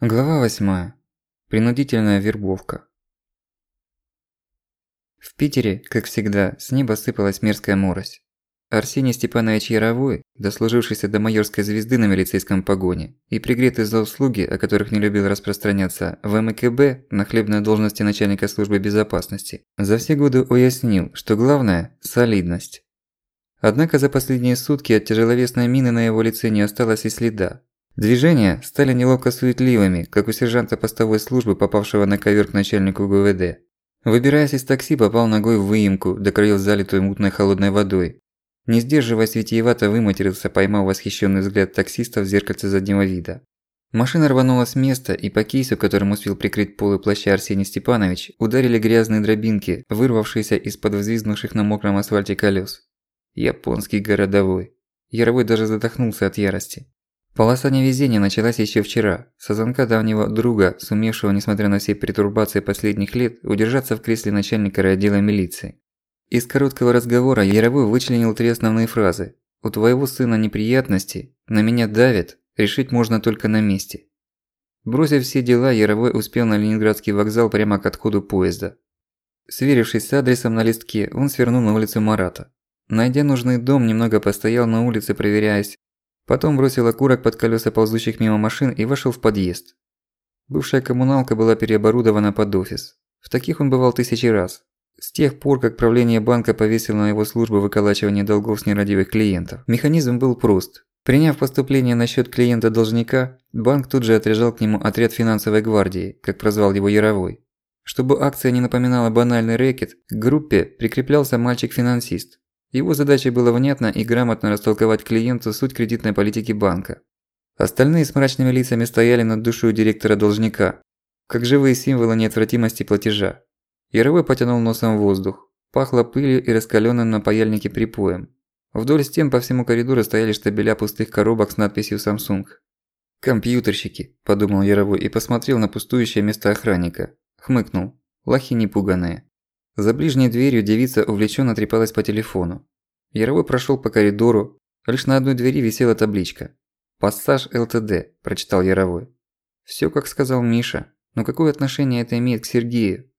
Глава 8. Принудительная вербовка. В Питере, как всегда, с неба сыпалась мерзкая морось. Арсений Степанович Яровой, дослужившийся до майорской звезды на милицейском погоне, и пригретый за услуги, о которых не любил распространяться, в МКБ на хлебной должности начальника службы безопасности, за все годы уяснил, что главное – солидность. Однако за последние сутки от тяжеловесной мины на его лице не осталось и следа, Движения стали неловко суетливыми, как у сержанта постовой службы, попавшего на ковер к начальнику ГВД. Выбираясь из такси, попал ногой в выемку, до краёв залитую мутной холодной водой. Не сдерживаясь, витиевато выматерился, поймав восхищенный взгляд таксиста в зеркальце заднего вида. Машина рванула с места, и по кейсу, которым успел прикрыть полы плаща Арсений Степанович, ударили грязные дробинки, вырвавшиеся из-под взвизгнувших на мокром асфальте колес. Японский городовой. Яровой даже задохнулся от ярости. Полоса невезения началась еще вчера, с звонка давнего друга, сумевшего, несмотря на все перетурбации последних лет, удержаться в кресле начальника райотдела милиции. Из короткого разговора Яровой вычленил три основные фразы. «У твоего сына неприятности, на меня давят, решить можно только на месте». Бросив все дела, Яровой успел на Ленинградский вокзал прямо к отходу поезда. Сверившись с адресом на листке, он свернул на улицу Марата. Найдя нужный дом, немного постоял на улице, проверяясь, Потом бросил окурок под колеса ползущих мимо машин и вошел в подъезд. Бывшая коммуналка была переоборудована под офис. В таких он бывал тысячи раз. С тех пор, как правление банка повесило на его службу выколачивание долгов с нерадивых клиентов, механизм был прост. Приняв поступление на счет клиента-должника, банк тут же отряжал к нему отряд финансовой гвардии, как прозвал его Яровой. Чтобы акция не напоминала банальный рэкет, к группе прикреплялся мальчик-финансист, его задачей было внятно и грамотно растолковать клиенту суть кредитной политики банка. Остальные с мрачными лицами стояли над душой директора-должника, как живые символы неотвратимости платежа. Яровой потянул носом воздух. Пахло пылью и раскалённым на паяльнике припоем. Вдоль стен по всему коридору стояли штабеля пустых коробок с надписью Samsung. «Компьютерщики», – подумал Яровой и посмотрел на пустующее место охранника. Хмыкнул. Лохи непуганные. За ближней дверью девица увлеченно трепалась по телефону. Яровой прошел по коридору, лишь на одной двери висела табличка. «Пассаж ЛТД», – прочитал Яровой. Все, как сказал Миша, но какое отношение это имеет к Сергею?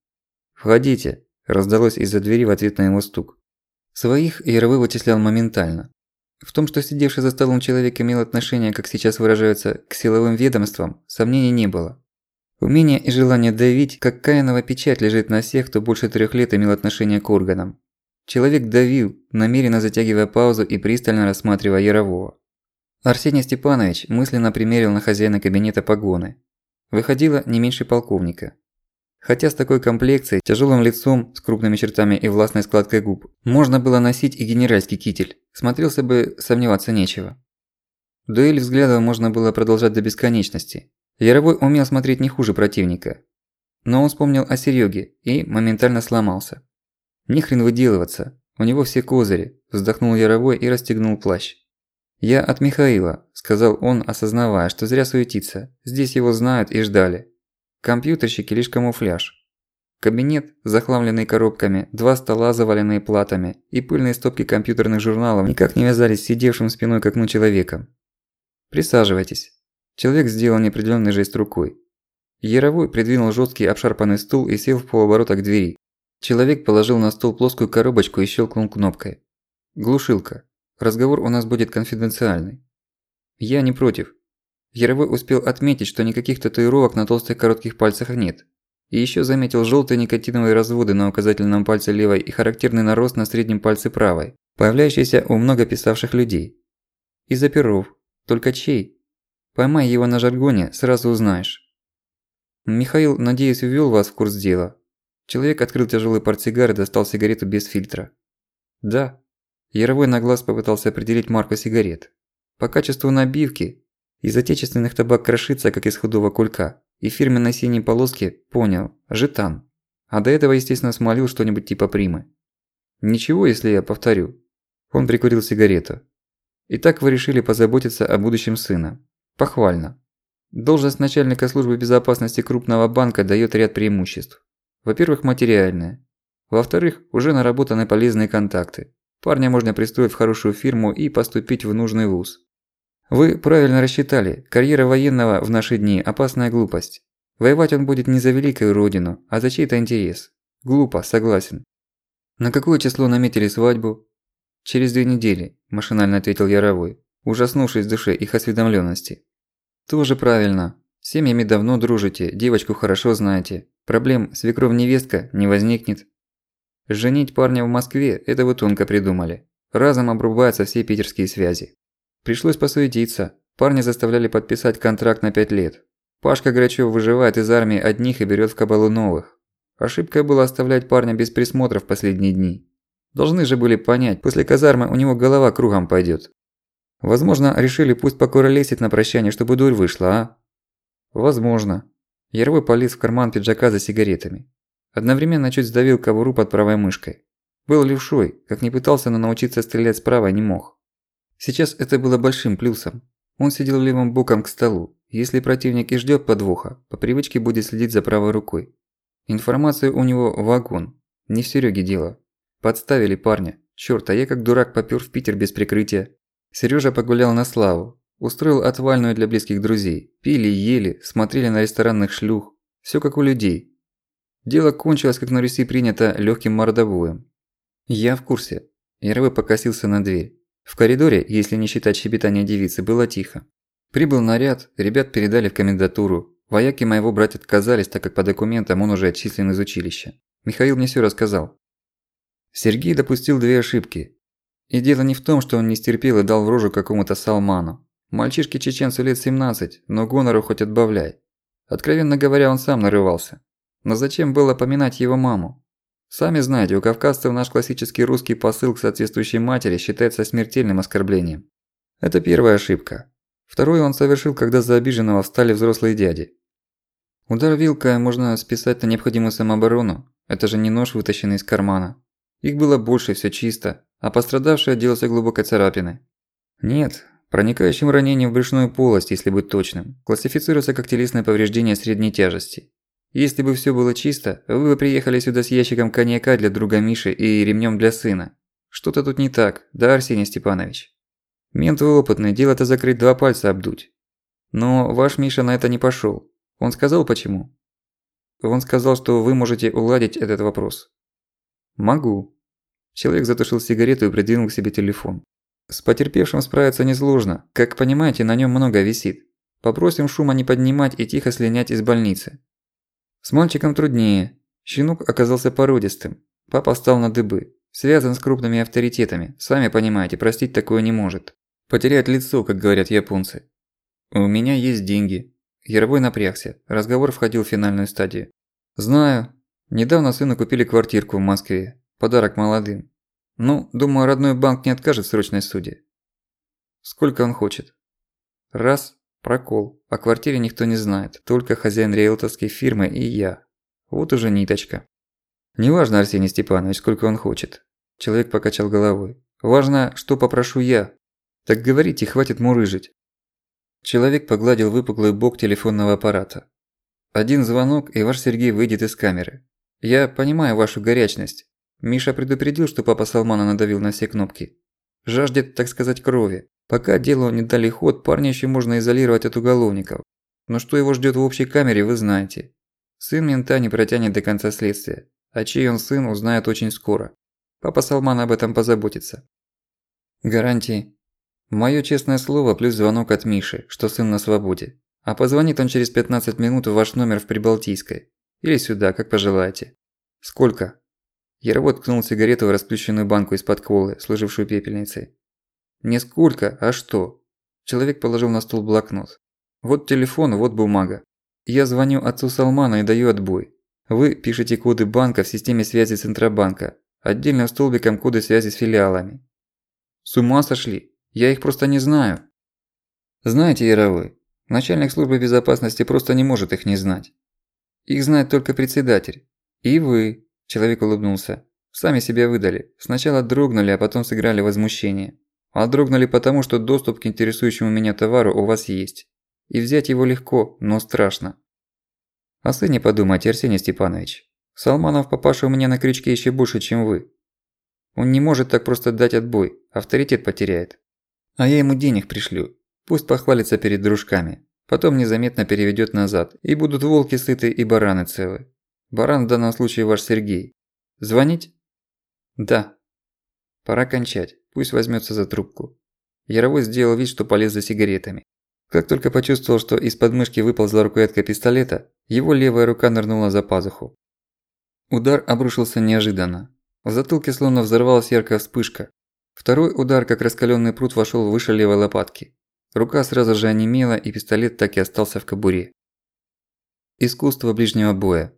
«Входите», – раздалось из-за двери в ответ на его стук. Своих Яровой вычислял моментально. В том, что сидевший за столом человек имел отношение, как сейчас выражаются, к силовым ведомствам, сомнений не было. Умение и желание давить, как каинова печать лежит на всех, кто больше трех лет имел отношение к органам. Человек давил, намеренно затягивая паузу и пристально рассматривая Ярового. Арсений Степанович мысленно примерил на хозяина кабинета погоны. Выходило не меньше полковника. Хотя с такой комплекцией, тяжелым лицом, с крупными чертами и властной складкой губ, можно было носить и генеральский китель, смотрелся бы, сомневаться нечего. Дуэль взглядов можно было продолжать до бесконечности, Яровой умел смотреть не хуже противника. Но он вспомнил о Серёге и моментально сломался. Ни хрен выделываться, у него все козыри, вздохнул Яровой и расстегнул плащ. «Я от Михаила», – сказал он, осознавая, что зря суетиться, здесь его знают и ждали. Компьютерщики лишь камуфляж. Кабинет, захламленный коробками, два стола, заваленные платами, и пыльные стопки компьютерных журналов никак не вязались с сидевшим спиной к окну человеком. «Присаживайтесь», Человек сделал неопределённый жест рукой. Яровой придвинул жёсткий обшарпанный стул и сел в полоборота к двери. Человек положил на стол плоскую коробочку и щелкнул кнопкой. «Глушилка. Разговор у нас будет конфиденциальный». «Я не против». Яровой успел отметить, что никаких татуировок на толстых коротких пальцах нет. И ещё заметил жёлтые никотиновые разводы на указательном пальце левой и характерный нарост на среднем пальце правой, появляющийся у много писавших людей. Из оперов. Только чей? Поймай его на жаргоне, сразу узнаешь. Михаил, надеюсь, ввёл вас в курс дела. Человек открыл тяжелый портсигар и достал сигарету без фильтра. Да. Яровой на глаз попытался определить марку сигарет. По качеству набивки из отечественных табак крошится, как из худого кулька. И фирменной синей полоски понял – жетан. А до этого, естественно, смолил что-нибудь типа примы. Ничего, если я повторю. Он прикурил сигарету. Итак, вы решили позаботиться о будущем сына. Похвально. Должность начальника службы безопасности крупного банка даёт ряд преимуществ. Во-первых, материальное. Во-вторых, уже наработаны полезные контакты. Парня можно пристроить в хорошую фирму и поступить в нужный вуз. Вы правильно рассчитали, карьера военного в наши дни – опасная глупость. Воевать он будет не за великую родину, а за чей-то интерес. Глупо, согласен. На какое число наметили свадьбу? Через две недели, машинально ответил Яровой, ужаснувшись в душе их осведомленности. Тоже правильно. Семьями давно дружите, девочку хорошо знаете. Проблем свекров-невестка не возникнет. Женить парня в Москве – это вы тонко придумали. Разом обрубаются все питерские связи. Пришлось посуетиться. Парня заставляли подписать контракт на пять лет. Пашка Грачёв выживает из армии одних и берет в кабалу новых. Ошибкой было оставлять парня без присмотра в последние дни. Должны же были понять, после казармы у него голова кругом пойдет. Возможно, решили пусть покуролесит на прощание, чтобы дурь вышла, а? Возможно. Яровой полез в карман пиджака за сигаретами. Одновременно чуть сдавил кобуру под правой мышкой. Был левшой, как не пытался, но научиться стрелять справа не мог. Сейчас это было большим плюсом. Он сидел левым боком к столу. Если противник и ждёт подвоха, по привычке будет следить за правой рукой. Информация у него вагон. Не в Серёге дело. Подставили парня. Чёрт, а я как дурак попёр в Питер без прикрытия. Серёжа погулял на славу. Устроил отвальную для близких друзей. Пили, ели, смотрели на ресторанных шлюх. Всё как у людей. Дело кончилось, как на Руси принято, лёгким мордобоем. Я в курсе. Яровой покосился на дверь. В коридоре, если не считать щебетания девицы, было тихо. Прибыл наряд, ребят передали в комендатуру. Вояки моего брать отказались, так как по документам он уже отчислен из училища. Михаил мне всё рассказал. Сергей допустил две ошибки. И дело не в том, что он не стерпел и дал в рожу какому-то Салману. Мальчишке чеченцу лет 17, но гонору хоть отбавляй. Откровенно говоря, он сам нарывался. Но зачем было поминать его маму? Сами знаете, у кавказцев наш классический русский посыл к соответствующей матери считается смертельным оскорблением. Это первая ошибка. Вторую он совершил, когда за обиженного встали взрослые дяди. Удар вилкой можно списать на необходимую самооборону. Это же не нож, вытащенный из кармана. Их было больше, всё чисто, а пострадавший отделался глубокой царапиной. Нет, Проникающим ранением в брюшную полость, если быть точным, классифицируется как телесное повреждение средней тяжести. Если бы всё было чисто, вы бы приехали сюда с ящиком коньяка для друга Миши и ремнём для сына. Что-то тут не так, да, Арсений Степанович? Мент вы опытный, дело-то закрыть два пальца обдуть. Но ваш Миша на это не пошёл. Он сказал почему? Он сказал, что вы можете уладить этот вопрос. Могу. Человек затушил сигарету и придвинул к себе телефон. С потерпевшим справиться несложно. Как понимаете, на нем много висит. Попросим шума не поднимать и тихо слинять из больницы. С мальчиком труднее. Щенок оказался породистым. Папа стал на дыбы. Связан с крупными авторитетами. Сами понимаете, простить такое не может. Потерять лицо, как говорят японцы. У меня есть деньги. Яровой напрягся. Разговор входил в финальную стадию. Знаю. Недавно сыну купили квартирку в Москве. Подарок молодым. Ну, думаю, родной банк не откажет в срочной суде. Сколько он хочет? Раз. Прокол. О квартире никто не знает. Только хозяин риэлторской фирмы и я. Вот уже ниточка. Неважно, Арсений Степанович, сколько он хочет. Человек покачал головой. Важно, что попрошу я. Так говорите, хватит мурыжить. Человек погладил выпуклый бок телефонного аппарата. Один звонок, и ваш Сергей выйдет из камеры. Я понимаю вашу горячность. Миша предупредил, что папа Салмана надавил на все кнопки. Жаждет, так сказать, крови. Пока делу не дали ход, парня еще можно изолировать от уголовников. Но что его ждет в общей камере, вы знаете. Сын мента не протянет до конца следствия. А чей он сын, узнает очень скоро. Папа Салман об этом позаботится. Гарантии. Моё честное слово плюс звонок от Миши, что сын на свободе. А позвонит он через 15 минут в ваш номер в Прибалтийской. Или сюда, как пожелаете. Сколько? Яровой ткнул сигарету в расплющенную банку из-под колы, служившую пепельницей. «Не сколько, а что?» Человек положил на стол блокнот. «Вот телефон, вот бумага. Я звоню отцу Салмана и даю отбой. Вы пишете коды банка в системе связи Центробанка, отдельным столбиком коды связи с филиалами. С ума сошли? Я их просто не знаю. Знаете, Яровой, начальник службы безопасности просто не может их не знать. Их знает только председатель. И вы, Человек улыбнулся. Сами себя выдали. Сначала дрогнули, а потом сыграли возмущение. А дрогнули потому, что доступ к интересующему меня товару у вас есть. И взять его легко, но страшно. О сыне подумайте, Арсений Степанович. Салманов папаша у меня на крючке еще больше, чем вы. Он не может так просто дать отбой, авторитет потеряет. А я ему денег пришлю. Пусть похвалится перед дружками. Потом незаметно переведет назад, и будут волки сыты и бараны целы. Баран в данном случае ваш Сергей. Звонить? Да. Пора кончать, пусть возьмется за трубку. Яровой сделал вид, что полез за сигаретами. Как только почувствовал, что из подмышки выползла рукоятка пистолета, его левая рука нырнула за пазуху. Удар обрушился неожиданно. В затылке словно взорвалась яркая вспышка. Второй удар, как раскаленный пруд, вошел выше левой лопатки. Рука сразу же онемела, и пистолет так и остался в кобуре. Искусство ближнего боя.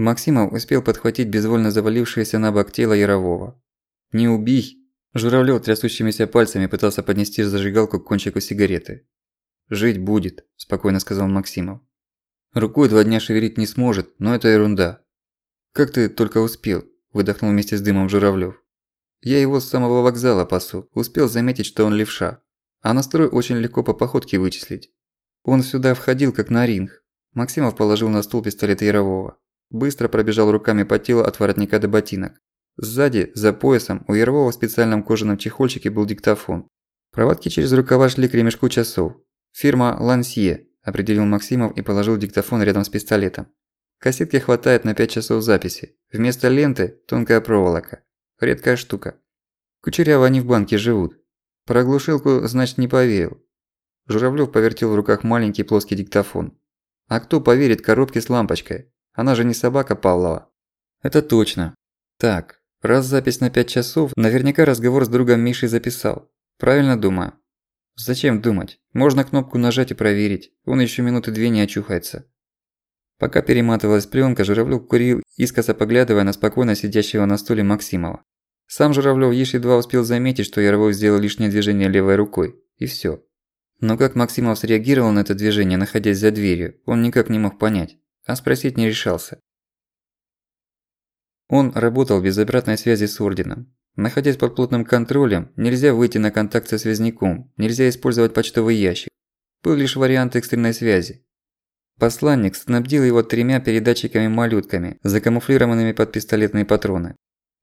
Максимов успел подхватить безвольно завалившееся на бок тело Ярового. «Не убей!» Журавлёв трясущимися пальцами пытался поднести зажигалку к кончику сигареты. «Жить будет», – спокойно сказал Максимов. «Рукой два дня шевелить не сможет, но это ерунда». «Как ты только успел?» – выдохнул вместе с дымом Журавлёв. «Я его с самого вокзала пасу, успел заметить, что он левша. А настрой очень легко по походке вычислить. Он сюда входил как на ринг». Максимов положил на стол пистолет Ярового. Быстро пробежал руками по телу от воротника до ботинок. Сзади, за поясом, у Ярового в специальном кожаном чехольчике был диктофон. Проводки через рукава шли к ремешку часов. «Фирма Лансье», – определил Максимов и положил диктофон рядом с пистолетом. Кассетки хватает на 5 часов записи. Вместо ленты – тонкая проволока. Редкая штука. Кучеряво они в банке живут. Про глушилку, значит, не поверил. Журавлёв повертел в руках маленький плоский диктофон. А кто поверит коробке с лампочкой? Она же не собака Павлова. Это точно. Так, Раз запись на 5 часов, наверняка разговор с другом Мишей записал. Правильно думаю? Зачем думать? Можно кнопку нажать и проверить. Он еще минуты две не очухается. Пока перематывалась пленка, Журавлёв курил, искоса поглядывая на спокойно сидящего на стуле Максимова. Сам Журавлёв лишь едва успел заметить, что Яровой сделал лишнее движение левой рукой. И всё. Но как Максимов среагировал на это движение, находясь за дверью, он никак не мог понять. А спросить не решался. Он работал без обратной связи с Орденом. Находясь под плотным контролем, нельзя выйти на контакт со связником, нельзя использовать почтовый ящик. Был лишь вариант экстренной связи. Посланник снабдил его тремя передатчиками-малютками, закамуфлированными под пистолетные патроны.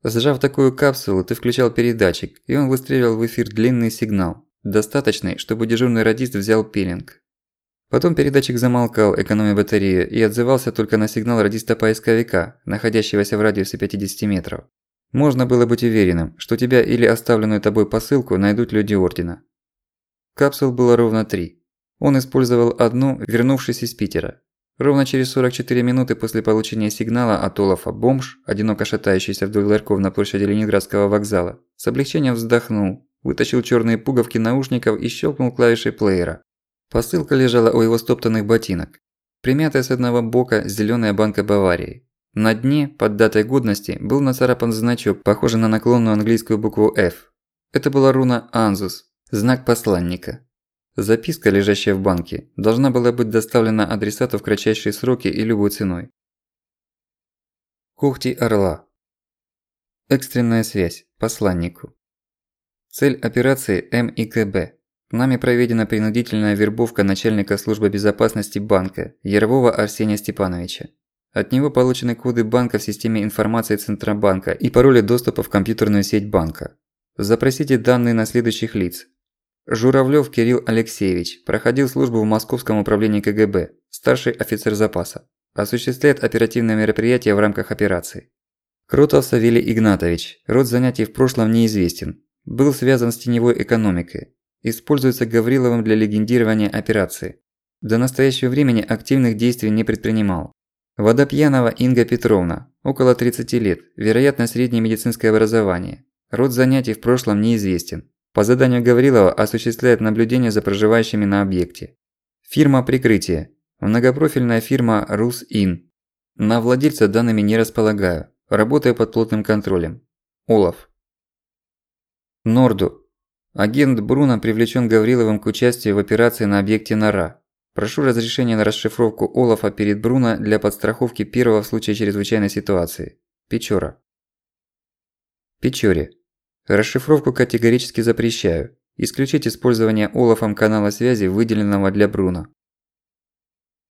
Сжав такую капсулу, ты включал передатчик, и он выстреливал в эфир длинный сигнал, достаточный, чтобы дежурный радист взял пилинг. Потом передатчик замолкал, экономя батарею, и отзывался только на сигнал радиста-поисковика, находящегося в радиусе 50 метров. Можно было быть уверенным, что тебя или оставленную тобой посылку найдут люди Ордена. Капсул было ровно три. Он использовал одну, вернувшись из Питера. Ровно через 44 минуты после получения сигнала от Олафа бомж, одиноко шатающийся вдоль ларьков на площади Ленинградского вокзала, с облегчением вздохнул, вытащил черные пуговки наушников и щелкнул клавишей плеера. Посылка лежала у его стоптанных ботинок. Примятая с одного бока зеленая банка Баварии. На дне, под датой годности, был нацарапан значок, похожий на наклонную английскую букву F. Это была руна Анзус, знак посланника. Записка, лежащая в банке, должна была быть доставлена адресату в кратчайшие сроки и любой ценой. Когти Орла. Экстренная связь. Посланнику. Цель операции МИКБ. Нами проведена принудительная вербовка начальника службы безопасности банка Ярового Арсения Степановича. От него получены коды банка в системе информации Центробанка и пароли доступа в компьютерную сеть банка. Запросите данные на следующих лиц. Журавлёв Кирилл Алексеевич проходил службу в Московском управлении КГБ, старший офицер запаса. Осуществляет оперативные мероприятия в рамках операции. Крутов Савелий Игнатович, род занятий в прошлом неизвестен. Был связан с теневой экономикой, используется Гавриловым для легендирования операции. До настоящего времени активных действий не предпринимал. Водопьянова Инга Петровна, около 30 лет, вероятно среднее медицинское образование. Род занятий в прошлом неизвестен. По заданию Гаврилова осуществляет наблюдение за проживающими на объекте. Фирма прикрытия. Многопрофильная фирма РусИН. На владельца данными не располагаю. Работаю под плотным контролем. Олаф. Норду. Агент Бруно привлечен Гавриловым к участию в операции на объекте Нора. Прошу разрешения на расшифровку Олафа перед Бруно для подстраховки первого в случае чрезвычайной ситуации. Печора. Печоре. Расшифровку категорически запрещаю. Исключить использование Олафом канала связи, выделенного для Бруно.